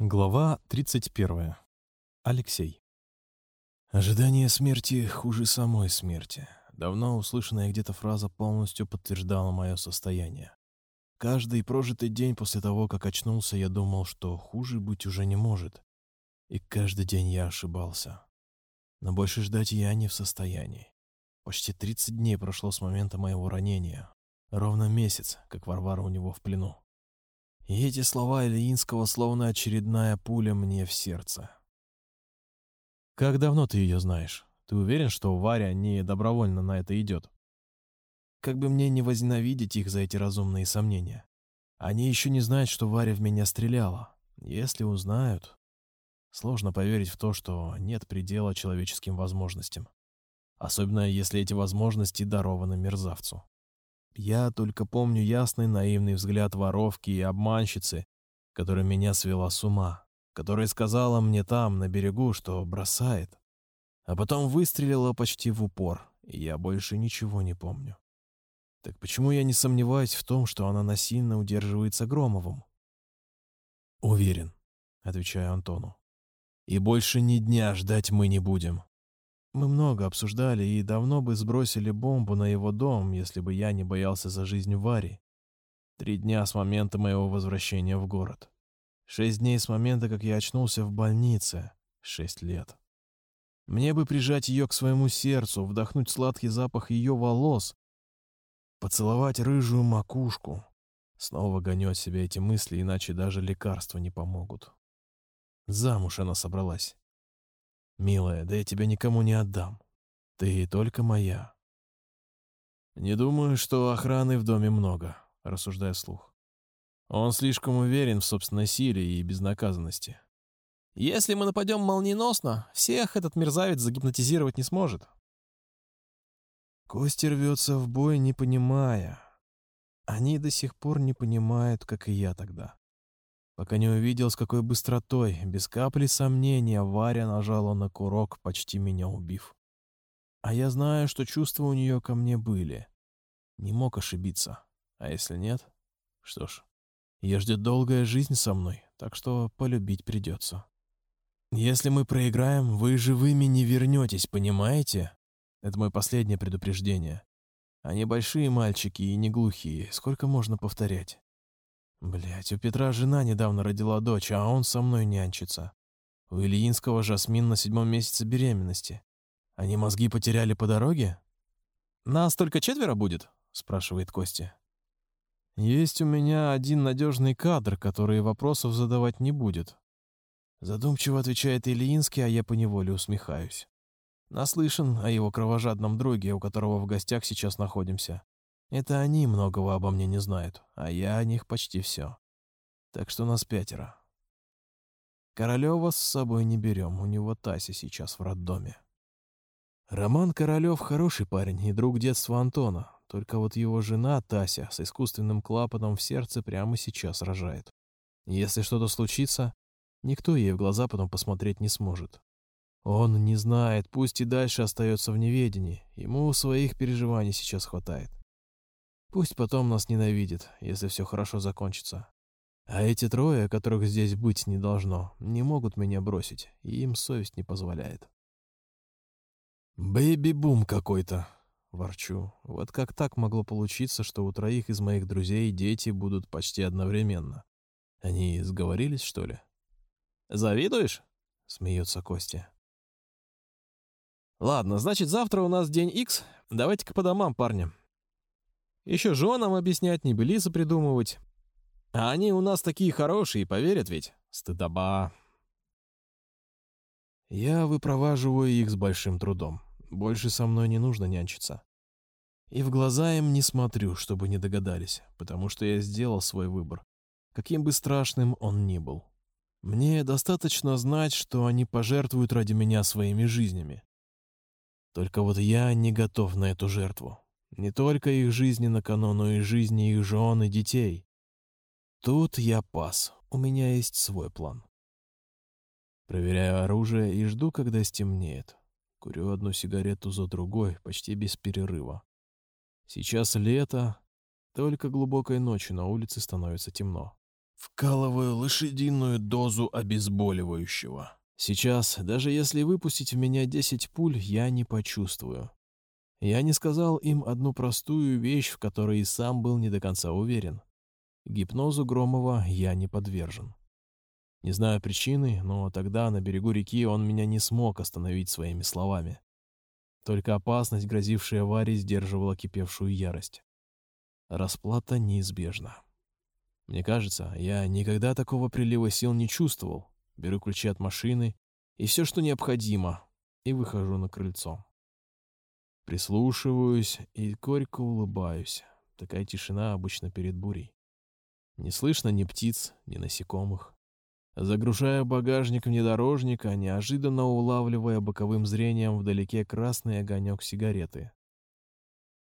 Глава 31. Алексей. Ожидание смерти хуже самой смерти. Давно услышанная где-то фраза полностью подтверждала мое состояние. Каждый прожитый день после того, как очнулся, я думал, что хуже быть уже не может. И каждый день я ошибался. Но больше ждать я не в состоянии. Почти 30 дней прошло с момента моего ранения. Ровно месяц, как Варвара у него в плену. И эти слова Ильинского словно очередная пуля мне в сердце. «Как давно ты ее знаешь? Ты уверен, что Варя не добровольно на это идет?» Как бы мне не возненавидеть их за эти разумные сомнения. Они еще не знают, что Варя в меня стреляла. Если узнают... Сложно поверить в то, что нет предела человеческим возможностям. Особенно, если эти возможности дарованы мерзавцу. Я только помню ясный наивный взгляд воровки и обманщицы, которая меня свела с ума, которая сказала мне там, на берегу, что бросает. А потом выстрелила почти в упор, и я больше ничего не помню. Так почему я не сомневаюсь в том, что она насильно удерживается Громовым? «Уверен», — отвечаю Антону. «И больше ни дня ждать мы не будем. Мы много обсуждали и давно бы сбросили бомбу на его дом, если бы я не боялся за жизнь Вари. Три дня с момента моего возвращения в город. Шесть дней с момента, как я очнулся в больнице. Шесть лет. Мне бы прижать ее к своему сердцу, вдохнуть сладкий запах ее волос, поцеловать рыжую макушку. Снова гоню от себя эти мысли, иначе даже лекарства не помогут. Замуж она собралась. «Милая, да я тебя никому не отдам. Ты только моя». «Не думаю, что охраны в доме много», — рассуждая вслух. «Он слишком уверен в собственной силе и безнаказанности». «Если мы нападем молниеносно, всех этот мерзавец загипнотизировать не сможет». Костя рвется в бой, не понимая. Они до сих пор не понимают, как и я тогда пока не увидел, с какой быстротой, без капли сомнения, Варя нажала на курок, почти меня убив. А я знаю, что чувства у нее ко мне были. Не мог ошибиться. А если нет? Что ж, ее ждет долгая жизнь со мной, так что полюбить придется. Если мы проиграем, вы живыми не вернетесь, понимаете? Это мое последнее предупреждение. Они большие мальчики и не глухие, сколько можно повторять? Блять, у Петра жена недавно родила дочь, а он со мной нянчится. У Ильинского Жасмин на седьмом месяце беременности. Они мозги потеряли по дороге? «Нас только четверо будет?» — спрашивает Костя. «Есть у меня один надежный кадр, который вопросов задавать не будет». Задумчиво отвечает Ильинский, а я поневоле усмехаюсь. Наслышан о его кровожадном друге, у которого в гостях сейчас находимся. Это они многого обо мне не знают, а я о них почти все. Так что нас пятеро. Королева с собой не берем, у него Тася сейчас в роддоме. Роман Королев хороший парень и друг детства Антона, только вот его жена Тася с искусственным клапаном в сердце прямо сейчас рожает. Если что-то случится, никто ей в глаза потом посмотреть не сможет. Он не знает, пусть и дальше остается в неведении, ему своих переживаний сейчас хватает. Пусть потом нас ненавидит, если все хорошо закончится. А эти трое, которых здесь быть не должно, не могут меня бросить, и им совесть не позволяет. «Бэйби-бум какой-то», — ворчу. Вот как так могло получиться, что у троих из моих друзей дети будут почти одновременно? Они сговорились, что ли? «Завидуешь?» — смеется Костя. «Ладно, значит, завтра у нас день Икс. Давайте-ка по домам, парни. Еще женам объяснять, небылицы придумывать. А они у нас такие хорошие, поверят ведь? Стыдоба. Я выпроваживаю их с большим трудом. Больше со мной не нужно нянчиться. И в глаза им не смотрю, чтобы не догадались, потому что я сделал свой выбор, каким бы страшным он ни был. Мне достаточно знать, что они пожертвуют ради меня своими жизнями. Только вот я не готов на эту жертву. Не только их жизни на кону, но и жизни их жен и детей. Тут я пас. У меня есть свой план. Проверяю оружие и жду, когда стемнеет. Курю одну сигарету за другой, почти без перерыва. Сейчас лето, только глубокой ночью на улице становится темно. Вкалываю лошадиную дозу обезболивающего. Сейчас, даже если выпустить в меня 10 пуль, я не почувствую. Я не сказал им одну простую вещь, в которой и сам был не до конца уверен. Гипнозу Громова я не подвержен. Не знаю причины, но тогда на берегу реки он меня не смог остановить своими словами. Только опасность, грозившая Варе, сдерживала кипевшую ярость. Расплата неизбежна. Мне кажется, я никогда такого прилива сил не чувствовал. Беру ключи от машины и все, что необходимо, и выхожу на крыльцо. Прислушиваюсь и горько улыбаюсь. Такая тишина обычно перед бурей. Не слышно ни птиц, ни насекомых. Загружая багажник внедорожника, неожиданно улавливая боковым зрением вдалеке красный огонек сигареты.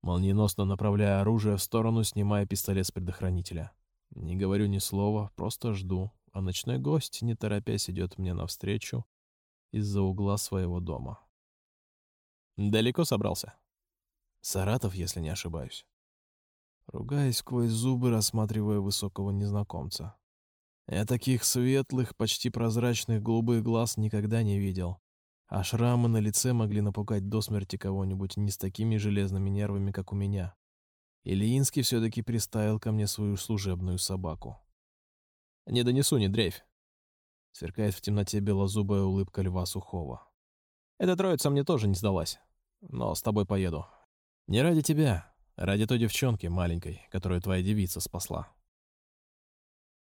Молниеносно направляя оружие в сторону, снимая пистолет с предохранителя. Не говорю ни слова, просто жду, а ночной гость, не торопясь, идет мне навстречу из-за угла своего дома. Далеко собрался? Саратов, если не ошибаюсь. Ругаясь сквозь зубы, рассматривая высокого незнакомца. Я таких светлых, почти прозрачных голубых глаз никогда не видел. А шрамы на лице могли напугать до смерти кого-нибудь не с такими железными нервами, как у меня. Ильинский все-таки приставил ко мне свою служебную собаку. «Не донесу, не дрейфь!» Сверкает в темноте белозубая улыбка льва сухого. «Эта троица мне тоже не сдалась. Но с тобой поеду. Не ради тебя, ради той девчонки маленькой, которую твоя девица спасла».